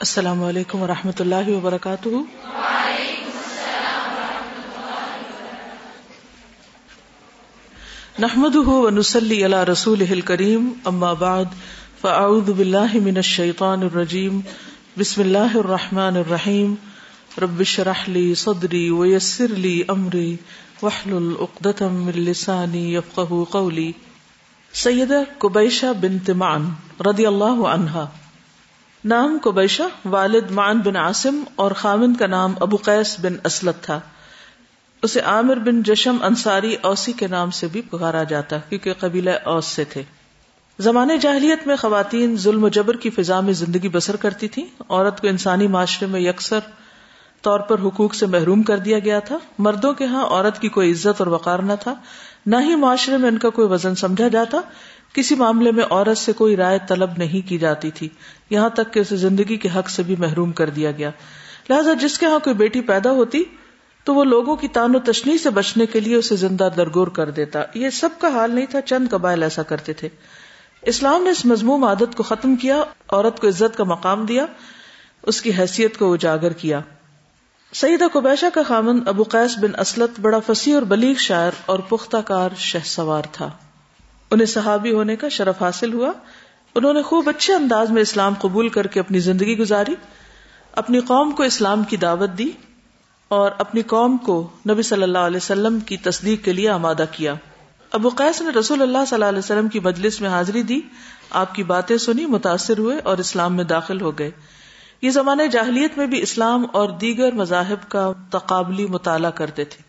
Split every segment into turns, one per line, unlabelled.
السلام علیکم و رحمۃ اللہ وبرکاتہ۔ نحمد ونسلی علی رسول کریم اما بعد، فاعوذ باللہ من الشیطان الرجیم، بسم اللہ الرحمن الرحیم۔ رب شرح لی صدری ویسر لی امری وحلل اقدتم من لسانی یفقہ قولی۔ سیدہ کبیشہ بنت معن رضی اللہ عنہا نام کو بیشا والد مان بن عاصم اور خامن کا نام ابو قیس بن اسلط تھا۔ اسے عامر بن جشم انصاری اوسی کے نام سے بھی پکارا جاتا کیونکہ قبیلہ اوس سے تھے۔ زمانے جاہلیت میں خواتین ظلم و جبر کی فضا میں زندگی بسر کرتی تھی عورت کو انسانی معاشرے میں یکسر طور پر حقوق سے محروم کر دیا گیا تھا۔ مردوں کے ہاں عورت کی کوئی عزت اور وقار نہ تھا۔ نہ ہی معاشرے میں ان کا کوئی وزن سمجھا جاتا۔ کسی معاملے میں عورت سے کوئی رائے طلب نہیں کی جاتی تھی۔ یہاں تک کہ اسے زندگی کے حق سے بھی محروم کر دیا گیا۔ لہٰذا جس کے ہاں کوئی بیٹی پیدا ہوتی، تو وہ لوگوں کی تان و تشنی سے بچنے کے لیے اسے زندہ درگور کر دیتا۔ یہ سب کا حال نہیں تھا، چند قبائل ایسا کرتے تھے۔ اسلام نے اس مضموم عادت کو ختم کیا، عورت کو عزت کا مقام دیا، اس کی حیثیت کو اجاگر کیا۔ سیدہ کوبیشا کا خامن ابو قیس بن اسلط بڑا فصیح اور بلیغ شاعر اور پختہ کار شہ سوار تھا۔ انہیں صحابی ہونے کا شرف حاصل ہوا۔ انہوں نے خوب اچھے انداز میں اسلام قبول کر کے اپنی زندگی گزاری، اپنی قوم کو اسلام کی دعوت دی اور اپنی قوم کو نبی صلی اللہ علیہ وسلم کی تصدیق کے لیے آمادہ کیا۔ ابو قیس نے رسول اللہ صلی اللہ علیہ وسلم کی مجلس میں حاضری دی۔ آپ کی باتیں سنی، متاثر ہوئے اور اسلام میں داخل ہو گئے۔ یہ زمانے جاہلیت میں بھی اسلام اور دیگر مذاہب کا تقابلی مطالعہ کرتے تھے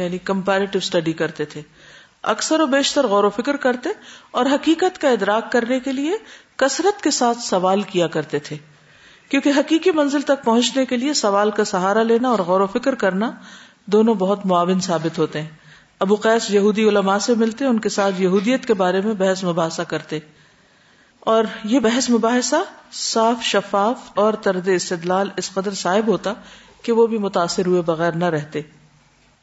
یعنی کمپیرٹیو اسٹڈی کرتے تھے۔ اکثر و بیشتر غور و فکر کرتے اور حقیقت کا ادراک کرنے کے لیے کثرت کے ساتھ سوال کیا کرتے تھے۔ کیونکہ حقیقی منزل تک پہنچنے کے لیے سوال کا سہارا لینا اور غور و فکر کرنا دونوں بہت معاون ثابت ہوتے ہیں۔ ابو قیس یہودی علماء سے ملتے، ان کے ساتھ یہودیت کے بارے میں بحث مباحثہ کرتے۔ اور یہ بحث مباحثہ صاف شفاف اور ترد استدلال اس قدر صاحب ہوتا کہ وہ بھی متاثر ہوئے بغیر نہ رہتے۔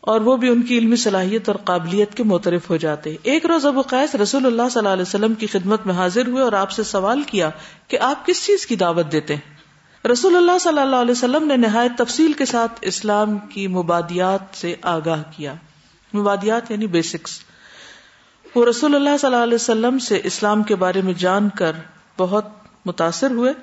اور وہ بھی ان کی علمی صلاحیت اور قابلیت کے موترف ہو جاتے۔ ایک روز ابو قیس رسول اللہ صلی اللہ علیہ وسلم کی خدمت میں حاضر ہوئے اور آپ سے سوال کیا کہ آپ کس چیز کی دعوت دیتے ہیں؟ رسول اللہ صلی اللہ علیہ وسلم نے نہایت تفصیل کے ساتھ اسلام کی مبادیات سے آگاہ کیا۔ مبادیات یعنی بیسکس وہ رسول اللہ صلی اللہ علیہ وسلم سے اسلام کے بارے میں جان کر بہت متاثر ہوئے۔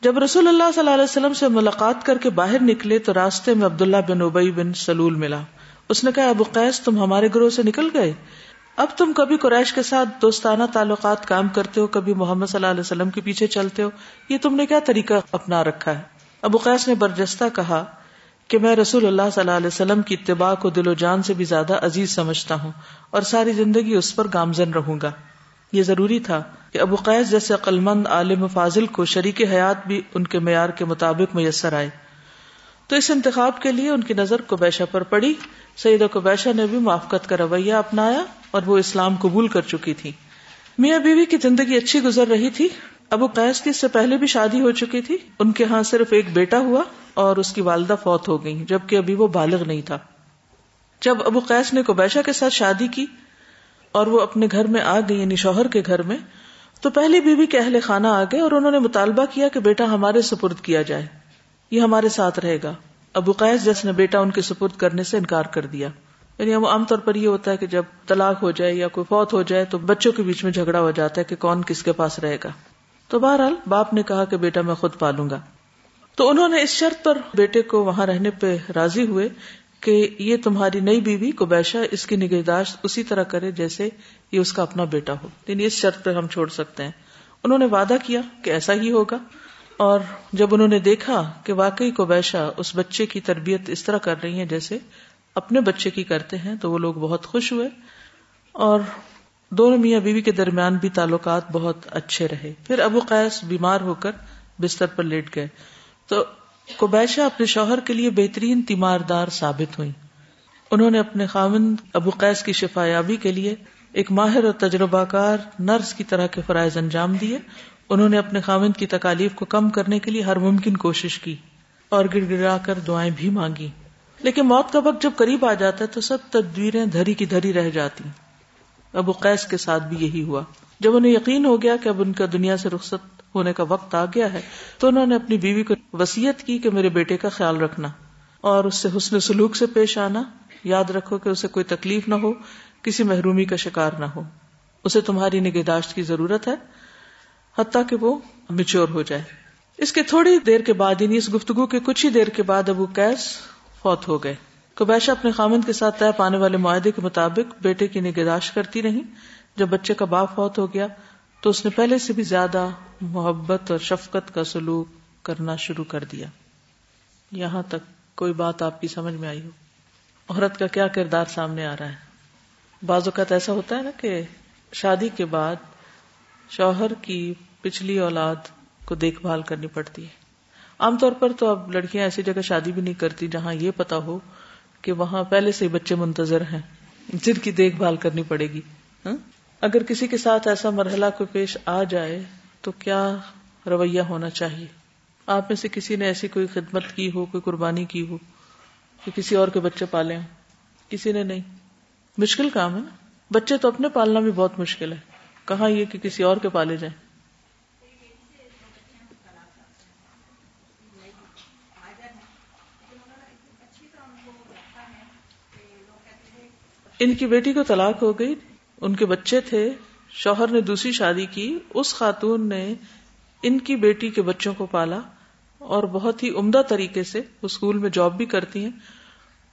جب رسول اللہ صلی اللہ علیہ وسلم سے ملاقات کر کے باہر نکلے تو راستے میں عبداللہ بن ابئی بن سلول ملا۔ اس نے کہا، ابو قیس، تم ہمارے گروہ سے نکل گئے۔ اب تم کبھی قریش کے ساتھ دوستانہ تعلقات کام کرتے ہو، کبھی محمد صلی اللہ علیہ وسلم کے پیچھے چلتے ہو، یہ تم نے کیا طریقہ اپنا رکھا ہے؟ ابو قیس نے برجستہ کہا کہ میں رسول اللہ صلی اللہ علیہ وسلم کی اتباع کو دل و جان سے بھی زیادہ عزیز سمجھتا ہوں اور ساری زندگی اس پر گامزن رہوں گا۔ یہ ضروری تھا کہ ابو قیس جیسے عقلمند عالم فاضل کو شریک حیات بھی ان کے معیار کے مطابق میسر آئے۔ تو اس انتخاب کے لیے ان کی نظر کو پر پڑی۔ سعید کو نے بھی موافقت کا رویہ اپنایا اور وہ اسلام قبول کر چکی تھی میاں بیوی کی زندگی اچھی گزر رہی تھی۔ ابو قیس کی اس سے پہلے بھی شادی ہو چکی تھی۔ ان کے ہاں صرف ایک بیٹا ہوا اور اس کی والدہ فوت ہو گئی جبکہ ابھی وہ بالغ نہیں تھا۔ جب ابو قیس نے کوبیشا کے ساتھ شادی کی اور وہ اپنے گھر میں آ گئی یعنی شوہر کے گھر میں، تو پہلی بیوی کے اہل خانہ آ گئے اور انہوں نے مطالبہ کیا کہ بیٹا ہمارے سپرد کیا جائے۔ یہ ہمارے ساتھ رہے گا۔ ابو قیس جس نے بیٹا ان کے سپرد کرنے سے انکار کر دیا۔ یعنی عام طور پر یہ ہوتا ہے کہ جب طلاق ہو جائے یا کوئی فوت ہو جائے تو بچوں کے بیچ میں جھگڑا ہو جاتا ہے کہ کون کس کے پاس رہے گا۔ تو بہرحال باپ نے کہا کہ بیٹا میں خود پالوں گا۔ تو انہوں نے اس شرط پر بیٹے کو وہاں رہنے پہ راضی ہوئے کہ یہ تمہاری نئی بیوی کو بیشا اس کی نگہداشت اسی طرح کرے جیسے یہ اس کا اپنا بیٹا ہو۔ یعنی اس شرط پہ ہم چھوڑ سکتے ہیں۔ انہوں نے وعدہ کیا کہ ایسا ہی ہوگا۔ اور جب انہوں نے دیکھا کہ واقعی کو بیشا اس بچے کی تربیت اس طرح کر رہی ہے جیسے اپنے بچے کی کرتے ہیں، تو وہ لوگ بہت خوش ہوئے اور دونوں میاں بیوی کے درمیان بھی تعلقات بہت اچھے رہے۔ پھر ابو قیس بیمار ہو کر بستر پر لیٹ گئے۔ تو کوبیشا اپنے شوہر کے لیے بہترین تیماردار ثابت ہوئی انہوں نے اپنے خامن ابو قیس کی شفایابی کے لیے ایک ماہر اور تجربہ کار نرس کی طرح کے فرائض انجام دیے۔ انہوں نے اپنے خامند کی تکالیف کو کم کرنے کے لیے ہر ممکن کوشش کی اور گڑ گڑا کر دعائیں بھی مانگی۔ لیکن موت کا وقت جب قریب آ جاتا ہے تو سب تدبیریں دھری کی دھری رہ جاتی۔ ابو قیس کے ساتھ بھی یہی ہوا۔ جب انہیں یقین ہو گیا کہ اب ان کا دنیا سے رخصت ہونے کا وقت آ گیا ہے تو انہوں نے اپنی بیوی کو وسیعت کی کہ میرے بیٹے کا خیال رکھنا۔ اور اس سے حسن سلوک سے پیش آنا۔ یاد رکھو کہ اسے کوئی تکلیف نہ ہو، کسی محرومی کا شکار نہ ہو۔ اسے تمہاری نگہداشت کی ضرورت ہے، حتیٰ کہ وہ میچور ہو جائے۔ اس کے تھوڑی دیر کے بعد یعنی اس گفتگو کے کچھ ہی دیر کے بعد، ابو کیس فوت ہو گئے۔ کبیشہ اپنے خامند کے ساتھ طے پانے والے معاہدے کے مطابق بیٹے کی نگہداشت کرتی رہی۔ جب بچے کا باپ فوت ہو گیا، تو اس نے پہلے سے بھی زیادہ محبت اور شفقت کا سلوک کرنا شروع کر دیا۔ یہاں تک۔ کوئی بات آپ کی سمجھ میں آئی ہو۔ عورت کا کیا کردار سامنے آ رہا ہے؟ بعض اوقات ایسا ہوتا ہے نا کہ شادی کے بعد شوہر کی پچھلی اولاد کو دیکھ بھال کرنی پڑتی ہے۔ عام طور پر تو اب لڑکیاں ایسی جگہ شادی بھی نہیں کرتی جہاں یہ پتا ہو کہ وہاں پہلے سے بچے منتظر ہیں، جن کی دیکھ بھال کرنی پڑے گی۔ ہاں؟ اگر کسی کے ساتھ ایسا مرحلہ کو پیش آ جائے تو کیا رویہ ہونا چاہیے؟ آپ میں سے کسی نے ایسی کوئی خدمت کی ہو، کوئی قربانی کی ہو کہ کسی اور کے بچے پالے ہوں؟ کسی نے نہیں۔ مشکل کام ہے نا۔ بچے تو اپنے پالنا بھی بہت مشکل ہے۔ کہاں یہ کہ کسی اور کے پالے جائیں؟ ان کی بیٹی کو طلاق ہو گئی، ان کے بچے تھے، شوہر نے دوسری شادی کی، اس خاتون نے ان کی بیٹی کے بچوں کو پالا۔ اور بہت ہی عمدہ طریقے سے وہ اسکول میں جاب بھی کرتی ہیں۔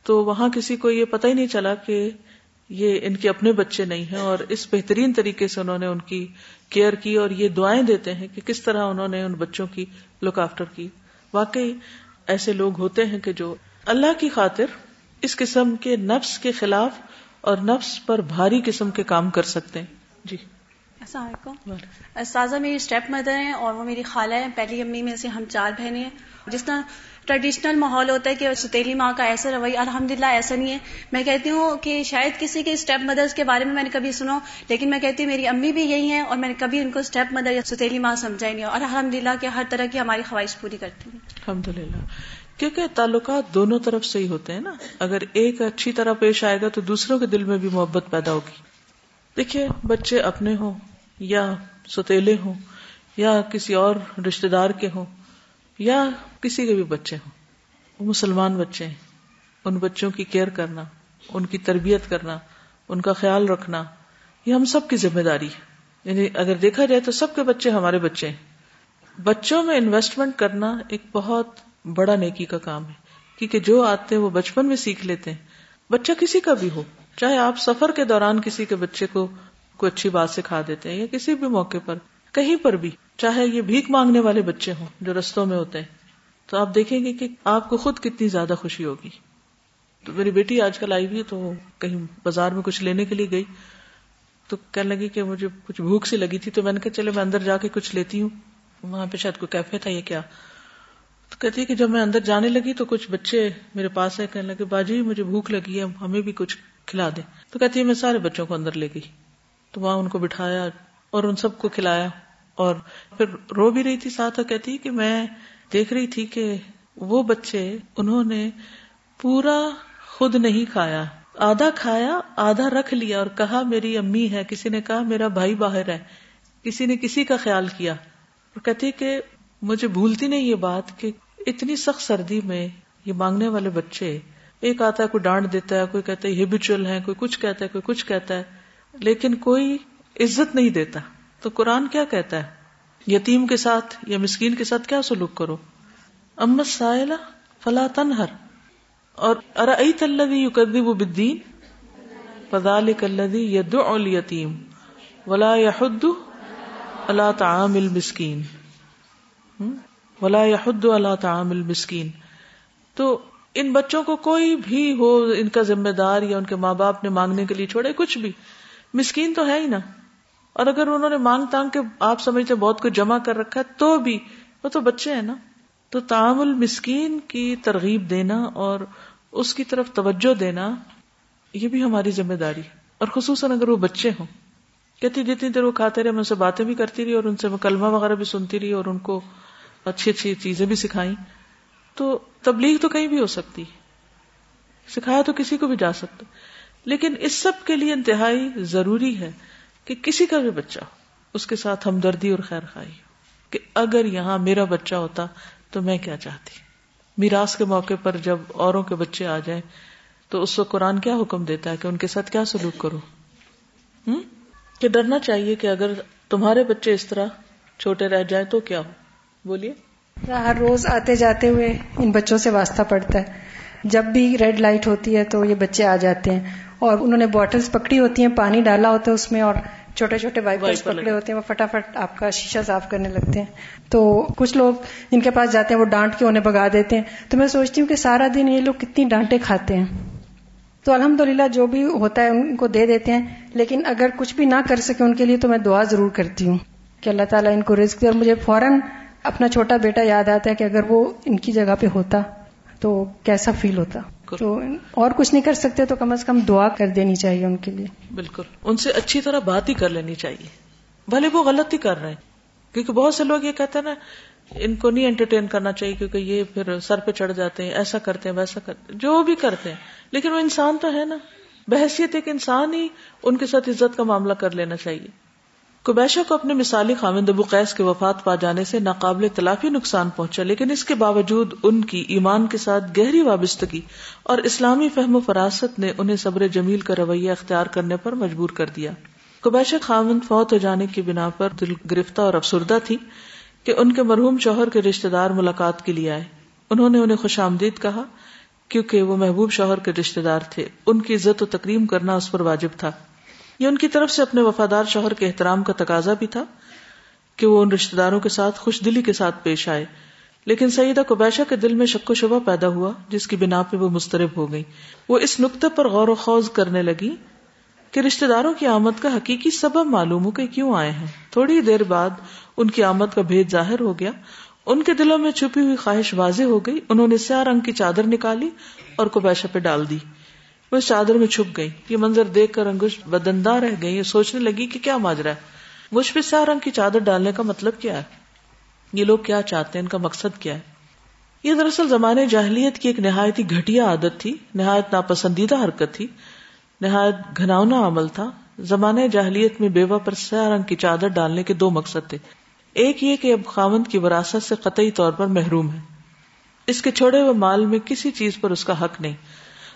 تو وہاں کسی کو یہ پتہ ہی نہیں چلا کہ یہ ان کے اپنے بچے نہیں ہیں اور اس بہترین طریقے سے انہوں نے ان کی کیئر کی اور یہ دعائیں دیتے ہیں کہ کس طرح انہوں نے ان بچوں کی لک آفٹر کی۔ واقعی ایسے لوگ ہوتے ہیں کہ جو اللہ کی خاطر اس قسم کے نفس کے خلاف اور نفس پر بھاری قسم کے کام کر سکتے ہیں۔ جی۔
السلام علیکم۔ سازا میری اسٹیپ مدر ہیں اور وہ میری خالہ ہے پہلی امی میں سے ہم چار بہنیں ہیں۔ جس طرح ٹریڈیشنل ماحول ہوتا ہے کہ ستیلی ماں کا ایسا رویہ الحمد للہ ایسا نہیں ہے۔ میں کہتی ہوں کہ شاید کسی کے اسٹیپ مدرس کے بارے میں میں نے کبھی سنا لیکن میں کہتی ہوں میری امی بھی یہی ہیں اور میں نے کبھی ان کو اسٹیپ مدر یا ستیلی ماں سمجھا ہی نہیں اور الحمد للہ کہ ہر طرح کی ہماری خواہش پوری کرتی ہیں
الحمد للہ کیونکہ تعلقات دونوں طرف سے ہی ہوتے ہیں نا۔ اگر ایک اچھی طرح پیش آئے گا تو دوسروں کے دل میں بھی محبت پیدا ہوگی۔ دیکھیے بچے اپنے ہوں۔ یا ستیلے ہوں، یا کسی اور رشتے دار کے ہوں، یا کسی کے بھی بچے ہوں۔ وہ مسلمان بچے ہیں۔ ان بچوں کی کیئر کرنا، ان کی تربیت کرنا، ان کا خیال رکھنا، یہ ہم سب کی ذمہ داری ہے۔ یعنی اگر دیکھا جائے تو سب کے بچے ہمارے بچے ہیں۔ بچوں میں انویسٹمنٹ کرنا ایک بہت بڑا نیکی کا کام ہے۔ کیونکہ جو آتے ہیں وہ بچپن میں سیکھ لیتے ہیں۔ بچہ کسی کا بھی ہو، چاہے آپ سفر کے دوران کسی کے بچے کو کوئی اچھی بات سکھا دیتے ہیں یا کسی بھی موقع پر، کہیں پر بھی، چاہے یہ بھیک مانگنے والے بچے ہوں جو رستوں میں ہوتے ہیں۔ تو آپ دیکھیں گے کہ آپ کو خود کتنی زیادہ خوشی ہوگی۔ تو میری بیٹی آج کل آئی ہوئی تو کہیں بازار میں کچھ لینے کے لیے گئی۔ تو کہنے لگی کہ مجھے کچھ بھوک سی لگی تھی تو میں نے کہا چلے میں اندر جا کے کچھ لیتی ہوں۔ وہاں پہ شاید کوئی کیفے تھا یہ کیا۔ تو کہتی ہے کہ جب میں اندر جانے لگی تو کچھ بچے میرے پاس ہے کہنے لگے باجی مجھے بھوک لگی ہے، ہمیں بھی کچھ کھلا دے تو کہتی ہے میں سارے بچوں کو اندر لے گئی۔ تو وہاں ان کو بٹھایا اور ان سب کو کھلایا اور پھر رو بھی رہی تھی ساتھ اور کہتی کہ میں دیکھ رہی تھی کہ وہ بچے انہوں نے پورا خود نہیں کھایا، آدھا کھایا، آدھا رکھ لیا اور کہا میری امی ہے، کسی نے کہا میرا بھائی باہر ہے، کسی نے کسی کا خیال کیا۔ اور کہتی کہ مجھے بھولتی نہیں یہ بات کہ اتنی سخت سردی میں یہ مانگنے والے بچے، ایک آتا ہے، کوئی ڈانٹ دیتا ہے، کوئی کہتا ہے ہیبیچل ہے کوئی کچھ کہتا ہے، کوئی کچھ کہتا ہے۔ لیکن کوئی عزت نہیں دیتا۔ تو قرآن کیا کہتا ہے؟ یتیم کے ساتھ یا مسکین کے ساتھ کیا سلوک کرو؟ امت سائلہ فلا تنہر۔ اور ارأیت الذی یکذب بالدین؟ فذالک الذی یدعو الیتیم۔ ولا یحد علی طعام المسکین۔ ولا یحد علی طعام المسکین۔ تو ان بچوں کو کوئی بھی ہو، ان کا ذمہ دار یا ان کے ماں باپ نے مانگنے کے لیے چھوڑے کچھ بھی۔ مسکین تو ہے ہی نا۔ اور اگر انہوں نے مانگ تانگ کے آپ سمجھتے بہت کچھ جمع کر رکھا ہے تو بھی، وہ تو بچے ہیں نا۔ تو تعامل مسکین کی ترغیب دینا اور اس کی طرف توجہ دینا، یہ بھی ہماری ذمہ داری۔ اور خصوصاً اگر وہ بچے ہوں۔ کہتی جتنی دیر وہ کھاتے رہے، میں ان سے باتیں بھی کرتی رہی اور ان سے مکلمہ وغیرہ بھی سنتی رہی اور ان کو اچھی اچھی چیزیں بھی سکھائی تو تبلیغ تو کہیں بھی ہو سکتی۔ سکھایا تو کسی کو بھی جا سکتا۔ لیکن اس سب کے لیے انتہائی ضروری ہے کہ کسی کا بھی بچہ ہو، اس کے ساتھ ہمدردی اور خیر خائی ہو کہ اگر یہاں میرا بچہ ہوتا تو میں کیا چاہتی؟ میراث کے موقع پر جب اوروں کے بچے آ جائیں تو اس وقت قرآن کیا حکم دیتا ہے کہ ان کے ساتھ کیا سلوک کرو؟ ہوں کہ ڈرنا چاہیے کہ اگر تمہارے بچے اس طرح چھوٹے رہ جائیں تو کیا ہو؟ بولیے۔
ہر روز آتے جاتے ہوئے ان بچوں سے واسطہ پڑتا ہے۔ جب بھی ریڈ لائٹ ہوتی ہے تو یہ بچے آ جاتے ہیں۔ اور انہوں نے بوٹلز پکڑی ہوتی ہیں پانی ڈالا ہوتا ہے اس میں اور چھوٹے چھوٹے وائپرز پکڑے ہوتے ہیں وہ فٹافٹ آپ کا شیشہ صاف کرنے لگتے ہیں۔ تو کچھ لوگ جن کے پاس جاتے ہیں وہ ڈانٹ کے انہیں بگا دیتے ہیں۔ تو میں سوچتی ہوں کہ سارا دن یہ لوگ کتنی ڈانٹے کھاتے ہیں۔ تو الحمد جو بھی ہوتا ہے ان کو دے دیتے ہیں۔ لیکن اگر کچھ بھی نہ کر سکے ان کے لیے تو میں دعا ضرور کرتی ہوں کہ اللہ تعالیٰ ان کو رزق دے۔ اور مجھے فوراً اپنا چھوٹا بیٹا یاد آتا ہے کہ اگر وہ ان کی جگہ پہ ہوتا تو کیسا فیل ہوتا۔ تو اور کچھ نہیں کر سکتے تو کم از کم دعا کر دینی چاہیے ان کے لیے۔
بالکل۔ ان سے اچھی طرح بات ہی کر لینی چاہیے۔ بھلے وہ غلط ہی کر رہے ہیں۔ کیونکہ بہت سے لوگ یہ کہتے ہیں نا ان کو نہیں انٹرٹین کرنا چاہیے کیونکہ یہ پھر سر پہ چڑھ جاتے ہیں ایسا کرتے ہیں ویسا کرتے ہیں جو بھی کرتے ہیں۔ لیکن وہ انسان تو ہے نا۔ بحثیت ایک انسان ہی ان کے ساتھ عزت کا معاملہ کر لینا چاہیے۔ کبیشا کو اپنے مثالی خامند ابو قیس کے وفات پا جانے سے ناقابل تلافی نقصان پہنچا، لیکن اس کے باوجود ان کی ایمان کے ساتھ گہری وابستگی اور اسلامی فہم و فراست نے انہیں صبر جمیل کا رویہ اختیار کرنے پر مجبور کر دیا۔ کبیشا خامند فوت ہو جانے کی بنا پر دل گرفتہ اور افسردہ تھی کہ ان کے مرحوم شوہر کے رشتے دار ملاقات کے لیے آئے۔ انہوں نے انہیں خوش آمدید کہا کیونکہ وہ محبوب شوہر کے رشتے دار تھے۔ ان کی عزت و تکریم کرنا اس پر واجب تھا۔ یہ ان کی طرف سے اپنے وفادار شوہر کے احترام کا تقاضا بھی تھا کہ وہ ان رشتے داروں کے ساتھ خوش دلی کے ساتھ پیش آئے۔ لیکن سیدہ کوبیشا کے دل میں شک و شبہ پیدا ہوا، جس کی بنا پہ وہ مسترب ہو گئی۔ وہ اس نقطے پر غور و خوض کرنے لگی کہ رشتے داروں کی آمد کا حقیقی سبب معلوم ہو کہ کیوں آئے ہیں۔ تھوڑی دیر بعد ان کی آمد کا بھید ظاہر ہو گیا۔ ان کے دلوں میں چھپی ہوئی خواہش واضح ہو گئی۔ انہوں نے سیاہ رنگ کی چادر نکالی اور کوبیشا پہ ڈال دی۔ وہ چادر میں چھپ گئی۔ یہ منظر دیکھ کر انگوش بدندا رہ گئی۔ سوچنے لگی کہ کیا ماجرا ہے۔ مجھ پہ سیاہ رنگ کی چادر ڈالنے کا مطلب کیا ہے؟ یہ لوگ کیا چاہتے ہیں؟ ان کا مقصد کیا ہے؟ یہ دراصل زمانے جاہلیت کی ایک نہایت ہی گھٹیا عادت تھی۔ نہایت ناپسندیدہ حرکت تھی۔ نہایت گھناؤنا عمل تھا۔ زمانے جاہلیت میں بیوہ پر سیاہ رنگ کی چادر ڈالنے کے دو مقصد تھے۔ ایک یہ کہ اب خامند کی وراثت سے قطعی طور پر محروم ہے۔ اس کے چھوڑے ہوئے مال میں کسی چیز پر اس کا حق نہیں۔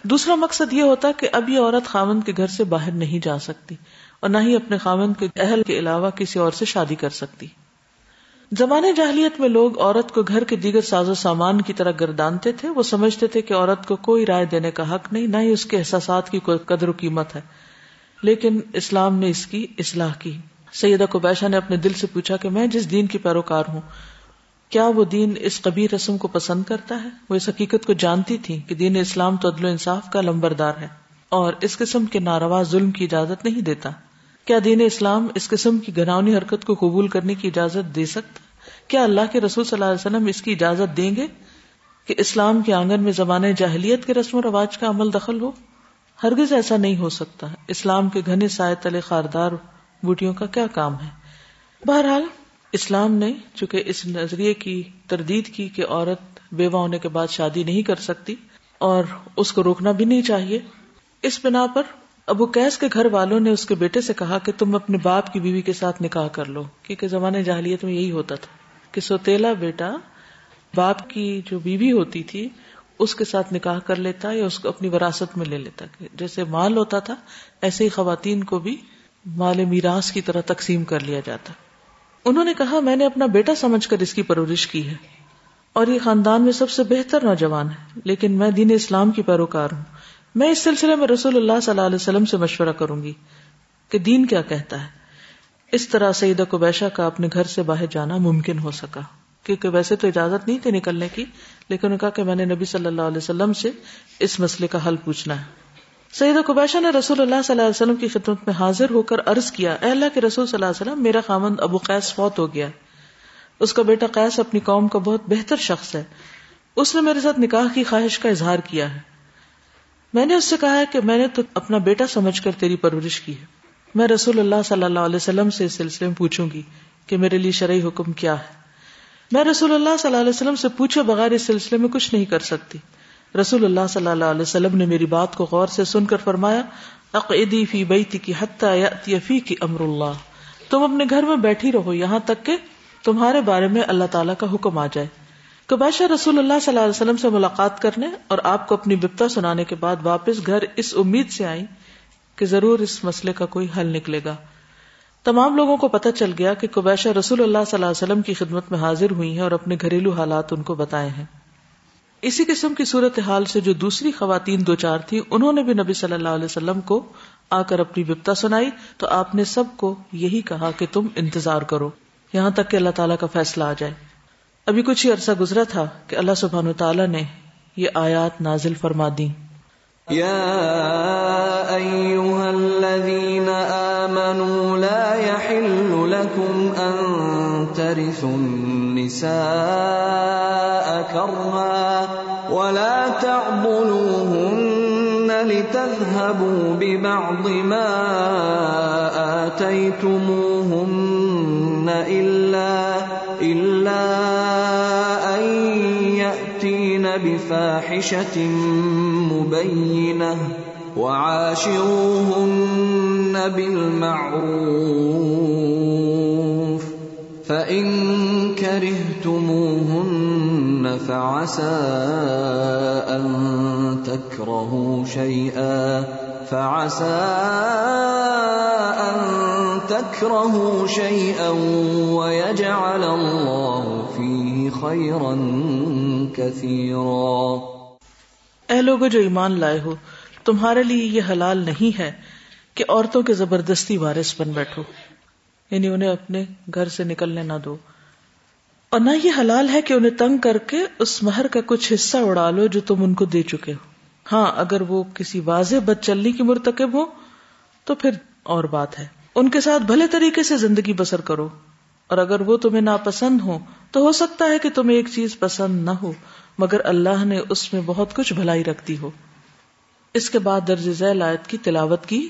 دوسرا مقصد یہ ہوتا کہ اب یہ عورت خامند کے گھر سے باہر نہیں جا سکتی اور نہ ہی اپنے خامند کے اہل کے علاوہ کسی اور سے شادی کر سکتی۔ زمانے جاہلیت میں لوگ عورت کو گھر کے دیگر ساز و سامان کی طرح گردانتے تھے، وہ سمجھتے تھے کہ عورت کو کوئی رائے دینے کا حق نہیں، نہ ہی اس کے احساسات کی کوئی قدر و قیمت ہے۔ لیکن اسلام نے اس کی اصلاح کی۔ سیدہ کو نے اپنے دل سے پوچھا کہ میں جس دین کی پیروکار ہوں کیا وہ دین اس قبیر رسم کو پسند کرتا ہے؟ وہ اس حقیقت کو جانتی تھی کہ دین اسلام تو عدل و انصاف کا لمبردار ہے اور اس قسم کے ناروا ظلم کی اجازت نہیں دیتا۔ کیا دین اسلام اس قسم کی گناونی حرکت کو قبول کرنے کی اجازت دے سکتا؟ کیا اللہ کے رسول صلی اللہ علیہ وسلم اس کی اجازت دیں گے کہ اسلام کے آنگن میں زمانے جاہلیت کے رسم و رواج کا عمل دخل ہو؟ ہرگز ایسا نہیں ہو سکتا۔ اسلام کے گھنے سائے تلے خاردار بوٹیوں کا کیا کام ہے؟ بہرحال اسلام نے چونکہ اس نظریے کی تردید کی کہ عورت بیوہ ہونے کے بعد شادی نہیں کر سکتی اور اس کو روکنا بھی نہیں چاہیے، اس بنا پر ابو کیس کے گھر والوں نے اس کے بیٹے سے کہا کہ تم اپنے باپ کی بیوی کے ساتھ نکاح کر لو، کیونکہ زمانے جاہلیت میں یہی ہوتا تھا کہ سوتےلا بیٹا باپ کی جو بیوی ہوتی تھی، اس کے ساتھ نکاح کر لیتا یا اس کو اپنی وراثت میں لے لیتا، جیسے مال ہوتا تھا، ایسے ہی خواتین کو بھی مال میراث کی طرح تقسیم کر لیا جاتا۔ انہوں نے کہا، میں نے اپنا بیٹا سمجھ کر اس کی پرورش کی ہے اور یہ خاندان میں سب سے بہتر نوجوان ہے، لیکن میں دین اسلام کی پیروکار ہوں۔ میں اس سلسلے میں رسول اللہ صلی اللہ علیہ وسلم سے مشورہ کروں گی کہ دین کیا کہتا ہے۔ اس طرح سعیدہ کو کا اپنے گھر سے باہر جانا ممکن ہو سکا، کیونکہ ویسے تو اجازت نہیں تھی نکلنے کی، لیکن کہا کہ میں نے نبی صلی اللہ علیہ وسلم سے اس مسئلے کا حل پوچھنا ہے۔ سیدہ قبیشہ نے رسول اللہ صلی اللہ علیہ وسلم کی خدمت میں حاضر ہو کر عرض کیا، اے اللہ کے رسول صلی اللہ علیہ وسلم، میرا خامند ابو قیس فوت ہو گیا۔ اس کا بیٹا قیس اپنی قوم کا بہت بہتر شخص ہے۔ اس نے میرے ساتھ نکاح کی خواہش کا اظہار کیا ہے۔ میں نے اس سے کہا ہے کہ میں نے تو اپنا بیٹا سمجھ کر تیری پرورش کی ہے۔ میں رسول اللہ صلی اللہ علیہ وسلم سے اس سلسلے میں پوچھوں گی کہ میرے لیے شرعی حکم کیا ہے۔ میں رسول اللہ صلی اللہ علیہ وسلم سے پوچھے بغیر اس سلسلے میں کچھ نہیں کر سکتی۔ رسول اللہ صلی اللہ علیہ وسلم نے میری بات کو غور سے سن کر فرمایا، اقعدی فی بیتی کی کی امر اللہ۔ تم اپنے گھر میں بیٹھی رہو، یہاں تک کہ تمہارے بارے میں اللہ تعالیٰ کا حکم آ جائے۔ کباشا رسول اللہ صلی اللہ علیہ وسلم سے ملاقات کرنے اور آپ کو اپنی بپتا سنانے کے بعد واپس گھر اس امید سے آئی کہ ضرور اس مسئلے کا کوئی حل نکلے گا۔ تمام لوگوں کو پتہ چل گیا کہ کبیشہ رسول اللہ صلی اللہ علیہ وسلم کی خدمت میں حاضر ہوئی ہیں اور اپنے گھریلو حالات ان کو بتائے ہیں۔ اسی قسم کی صورت حال سے جو دوسری خواتین دو چار تھی انہوں نے بھی نبی صلی اللہ علیہ وسلم کو آ کر اپنی بپتا سنائی۔ تو آپ نے سب کو یہی کہا کہ تم انتظار کرو۔ یہاں تک کہ اللہ تعالیٰ کا فیصلہ آ جائے۔ ابھی کچھ ہی عرصہ گزرا تھا کہ اللہ سبحان تعالیٰ نے یہ آیات نازل فرما دی
يا أيها الذين آمنوا لا يحل لكم أن ترثوا النساء كرها ولا تعضلوهن لتذهبوا ببعض ما آتيتموهن إلا إلا بفاحشة مبينة وعاشروهن بالمعروف فإن كرهتموهن فعسى أن تكرهوا شيئا فعسى أن تكرهوا شيئا ويجعل الله فيه خيرا
اے لوگ جو ایمان لائے ہو، تمہارے لیے یہ حلال نہیں ہے کہ عورتوں کے زبردستی وارث بن بیٹھو۔ یعنی انہیں اپنے گھر سے نکلنے نہ دو۔ اور نہ یہ حلال ہے کہ انہیں تنگ کر کے اس مہر کا کچھ حصہ اڑا لو جو تم ان کو دے چکے ہو۔ ہاں اگر وہ کسی واضح بد چلنے کی مرتکب ہو، تو پھر اور بات ہے۔ ان کے ساتھ بھلے طریقے سے زندگی بسر کرو۔ اور اگر وہ تمہیں ناپسند ہو تو ہو سکتا ہے کہ تمہیں ایک چیز پسند نہ ہو، مگر اللہ نے اس میں بہت کچھ بھلائی رکھتی ہو۔ اس کے بعد درج ذیل آیت کی تلاوت کی۔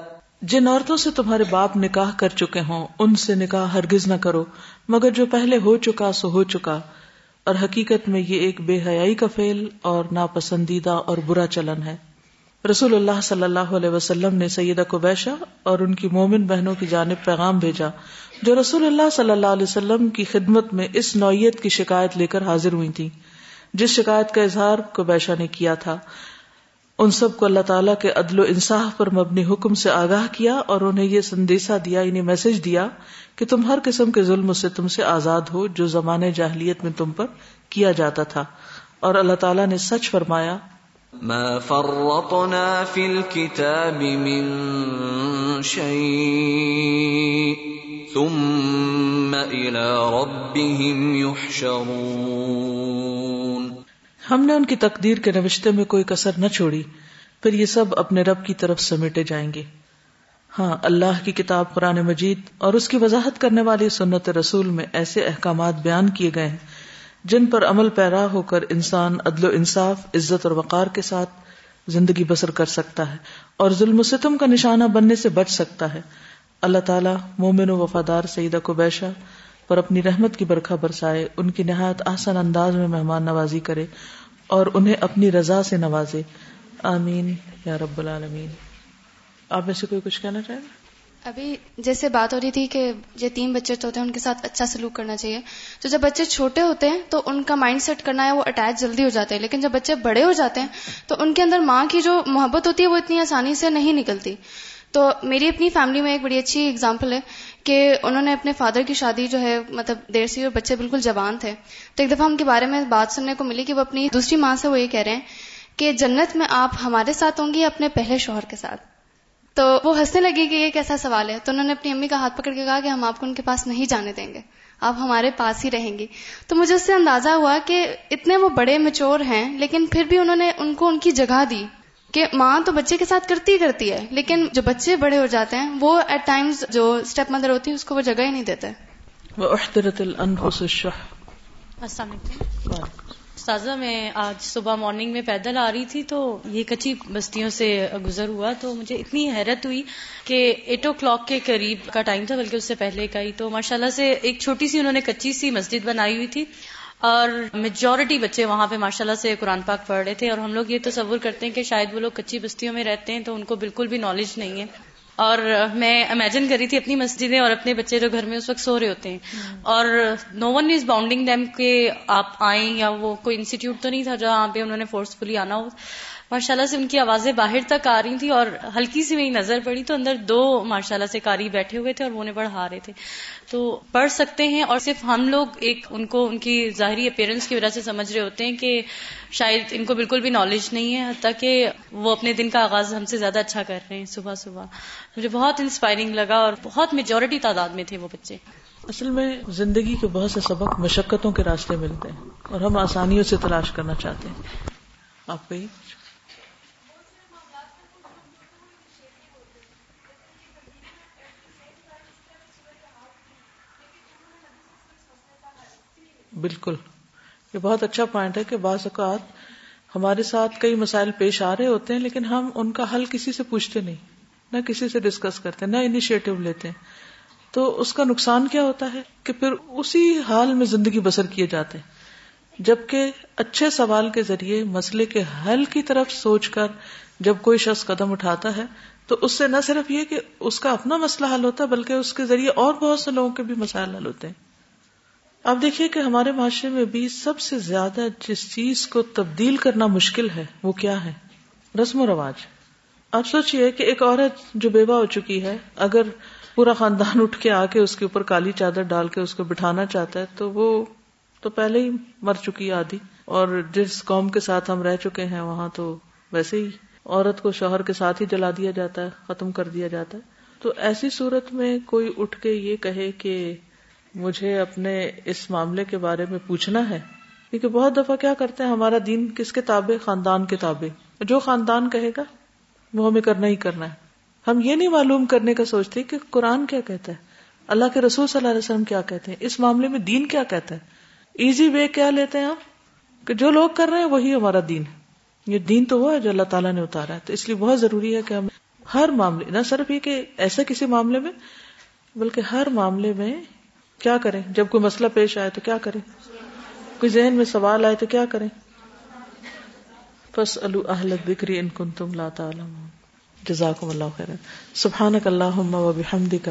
جن عورتوں سے تمہارے باپ نکاح کر چکے ہوں، ان سے نکاح ہرگز نہ کرو، مگر جو پہلے ہو چکا سو ہو چکا۔ اور حقیقت میں یہ ایک بے حیائی کا فیل اور ناپسندیدہ اور برا چلن ہے۔ رسول اللہ صلی اللہ علیہ وسلم نے سیدہ کو بیشا اور ان کی مومن بہنوں کی جانب پیغام بھیجا، جو رسول اللہ صلی اللہ علیہ وسلم کی خدمت میں اس نوعیت کی شکایت لے کر حاضر ہوئی تھی جس شکایت کا اظہار کو بیشا نے کیا تھا۔ ان سب کو اللہ تعالیٰ کے عدل و انصاف پر مبنی حکم سے آگاہ کیا اور انہیں یہ سندیسا دیا یعنی انہیں میسج دیا کہ تم ہر قسم کے ظلم سے تم سے آزاد ہو جو زمانے جاہلیت میں تم پر کیا جاتا تھا۔ اور اللہ تعالیٰ نے سچ فرمایا،
ما فرطنا في الكتاب من شيء ثم الى ربهم يحشرون۔
ہم نے ان کی تقدیر کے نوشتے میں کوئی کسر نہ چھوڑی، پھر یہ سب اپنے رب کی طرف سمیٹے جائیں گے۔ ہاں اللہ کی کتاب قرآن مجید اور اس کی وضاحت کرنے والی سنت رسول میں ایسے احکامات بیان کیے گئے ہیں، جن پر عمل پیرا ہو کر انسان عدل و انصاف، عزت اور وقار کے ساتھ زندگی بسر کر سکتا ہے اور ظلم و ستم کا نشانہ بننے سے بچ سکتا ہے۔ اللہ تعالیٰ مومن و وفادار سعیدہ کو بیشا پر اپنی رحمت کی برکھا برسائے، ان کی نہایت آسان انداز میں مہمان نوازی کرے اور انہیں اپنی رضا سے نوازے۔ آمین، یا رب العالمین۔ آپ میں سے کوئی کچھ کہنا چاہیں گے
ابھی جیسے بات ہو رہی تھی کہ جو تین بچے ہوتے ہیں، ان کے ساتھ اچھا سلوک کرنا چاہیے۔ تو جب بچے چھوٹے ہوتے ہیں تو ان کا مائنڈ سیٹ کرنا ہے وہ اٹیچ جلدی ہو جاتے ہیں۔ لیکن جب بچے بڑے ہو جاتے ہیں تو ان کے اندر ماں کی جو محبت ہوتی ہے وہ اتنی آسانی سے نہیں نکلتی۔ تو میری اپنی فیملی میں ایک بڑی اچھی اگزامپل ہے۔ کہ انہوں نے اپنے فادر کی شادی جو ہے مطلب دیر سے اور بچے بالکل جوان تھے۔ تو ایک دفعہ ان کے بارے میں بات سننے کو ملی کہ وہ اپنی دوسری ماں سے وہ یہ کہہ رہے ہیں کہ جنت میں آپ ہمارے ساتھ ہوں گی اپنے پہلے شوہر کے ساتھ۔ تو وہ ہنسنے لگی کہ یہ کیسا سوال ہے۔ تو انہوں نے اپنی امی کا ہاتھ پکڑ کے کہا کہ ہم آپ کو ان کے پاس نہیں جانے دیں گے۔ آپ ہمارے پاس ہی رہیں گی۔ تو مجھے اس سے اندازہ ہوا کہ اتنے وہ بڑے میچور ہیں، لیکن پھر بھی انہوں نے ان کو ان کی جگہ دی۔ کہ ماں تو بچے کے ساتھ کرتی ہی کرتی ہے لیکن جو بچے بڑے ہو جاتے ہیں وہ ایٹ ٹائمز جو اسٹیپ مدر ہوتی ہے اس کو وہ جگہ ہی نہیں دیتے۔
السلام علیکم۔
استاذہ میں آج صبح مارننگ میں پیدل آ رہی تھی تو یہ کچی بستیوں سے گزر ہوا تو مجھے اتنی حیرت ہوئی کہ ایٹ او کلاک کے قریب کا ٹائم تھا بلکہ اس سے پہلے کا ہی۔ تو ماشاء اللہ سے ایک چھوٹی سی انہوں نے کچی سی مسجد بنائی ہوئی تھی۔ اور میجورٹی بچے وہاں پہ ماشاء اللہ سے قرآن پاک پڑھ رہے تھے اور ہم لوگ یہ تصور کرتے ہیں کہ شاید وہ لوگ کچی بستیوں میں رہتے ہیں تو ان کو بالکل بھی نالج نہیں ہے۔ اور میں امیجن کری تھی اپنی مسجدیں اور اپنے بچے جو گھر میں اس وقت سو رہے ہوتے ہیں۔ اور no one is bounding them کہ آپ آئیں یا وہ کوئی انسٹیٹیوٹ تو نہیں تھا جہاں پہ انہوں نے فورسفلی آنا ہو۔ ماشاء اللہ سے ان کی آوازیں باہر تک آ رہی تھی اور ہلکی سی میری نظر پڑی تو اندر دو ماشاء اللہ سے کاری بیٹھے ہوئے تھے اور وہ انہیں پڑھا رہے تھے۔ تو پڑھ سکتے ہیں اور صرف ہم لوگ ایک ان کو ان کی ظاہری اپیرنس کی وجہ سے سمجھ رہے ہوتے ہیں کہ شاید ان کو بالکل بھی نالج نہیں ہے، حتیٰ کہ وہ اپنے دن کا آغاز ہم سے زیادہ اچھا کر رہے ہیں صبح صبح۔ مجھے بہت انسپائرنگ لگا اور بہت میجورٹی تعداد میں تھے وہ بچے۔
اصل میں زندگی کے بہت سے سبق مشقتوں کے راستے ملتے ہیں اور ہم آسانیوں سے تلاش کرنا چاہتے ہیں۔ آپ کو بالکل۔ یہ بہت اچھا پوائنٹ ہے کہ بعض اوقات ہمارے ساتھ کئی مسائل پیش آ رہے ہوتے ہیں، لیکن ہم ان کا حل کسی سے پوچھتے نہیں، نہ کسی سے ڈسکس کرتے، نہ انیشیٹو لیتے۔ ہیں تو اس کا نقصان کیا ہوتا ہے کہ پھر اسی حال میں زندگی بسر کیے جاتے ہیں۔ جبکہ اچھے سوال کے ذریعے مسئلے کے حل کی طرف سوچ کر جب کوئی شخص قدم اٹھاتا ہے، تو اس سے نہ صرف یہ کہ اس کا اپنا مسئلہ حل ہوتا ہے بلکہ اس کے ذریعے اور بہت سے لوگوں کے بھی مسائل حل ہوتے ہیں۔ اب دیکھیے کہ ہمارے معاشرے میں بھی سب سے زیادہ جس چیز کو تبدیل کرنا مشکل ہے وہ کیا ہے؟ رسم و رواج۔ آپ سوچیے کہ ایک عورت جو بیوہ ہو چکی ہے، اگر پورا خاندان اٹھ کے آ کے اس کے اوپر کالی چادر ڈال کے اس کو بٹھانا چاہتا ہے، تو وہ تو پہلے ہی مر چکی آدھی۔ اور جس قوم کے ساتھ ہم رہ چکے ہیں، وہاں تو ویسے ہی عورت کو شوہر کے ساتھ ہی جلا دیا جاتا ہے، ختم کر دیا جاتا ہے۔ تو ایسی صورت میں کوئی اٹھ کے یہ کہے کہ مجھے اپنے اس معاملے کے بارے میں پوچھنا ہے، کیونکہ بہت دفعہ کیا کرتے ہیں، ہمارا دین کس کتابیں خاندان کتابیں جو خاندان کہے گا، وہ ہمیں کرنا ہی کرنا ہے۔ ہم یہ نہیں معلوم کرنے کا سوچتے کہ قرآن کیا کہتا ہے، اللہ کے رسول صلی اللہ علیہ وسلم کیا کہتے ہیں، اس معاملے میں دین کیا کہتا ہے۔ ایزی وے کیا لیتے ہیں آپ؟ کہ جو لوگ کر رہے ہیں، وہی ہمارا دین ہے۔ یہ دین تو وہ ہے جو اللہ تعالیٰ نے اتارا ہے۔ تو اس لیے بہت ضروری ہے کہ ہم ہر معاملے، نہ صرف یہ کہ ایسے کسی معاملے میں، بلکہ ہر معاملے میں کیا کریں؟ جب کوئی مسئلہ پیش آئے تو کیا کریں؟ کوئی ذہن میں سوال آئے تو کیا کریں؟ بس اہل بکری ان کن تم لاتا جزاکم اللہ خیر سبحانک اللہم و بحمدک،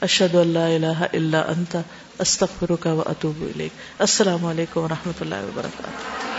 اشہد اللہ الہ الا انت، استغفرک و اتوب الیک۔ السلام علیکم و رحمۃ اللہ وبرکاتہ۔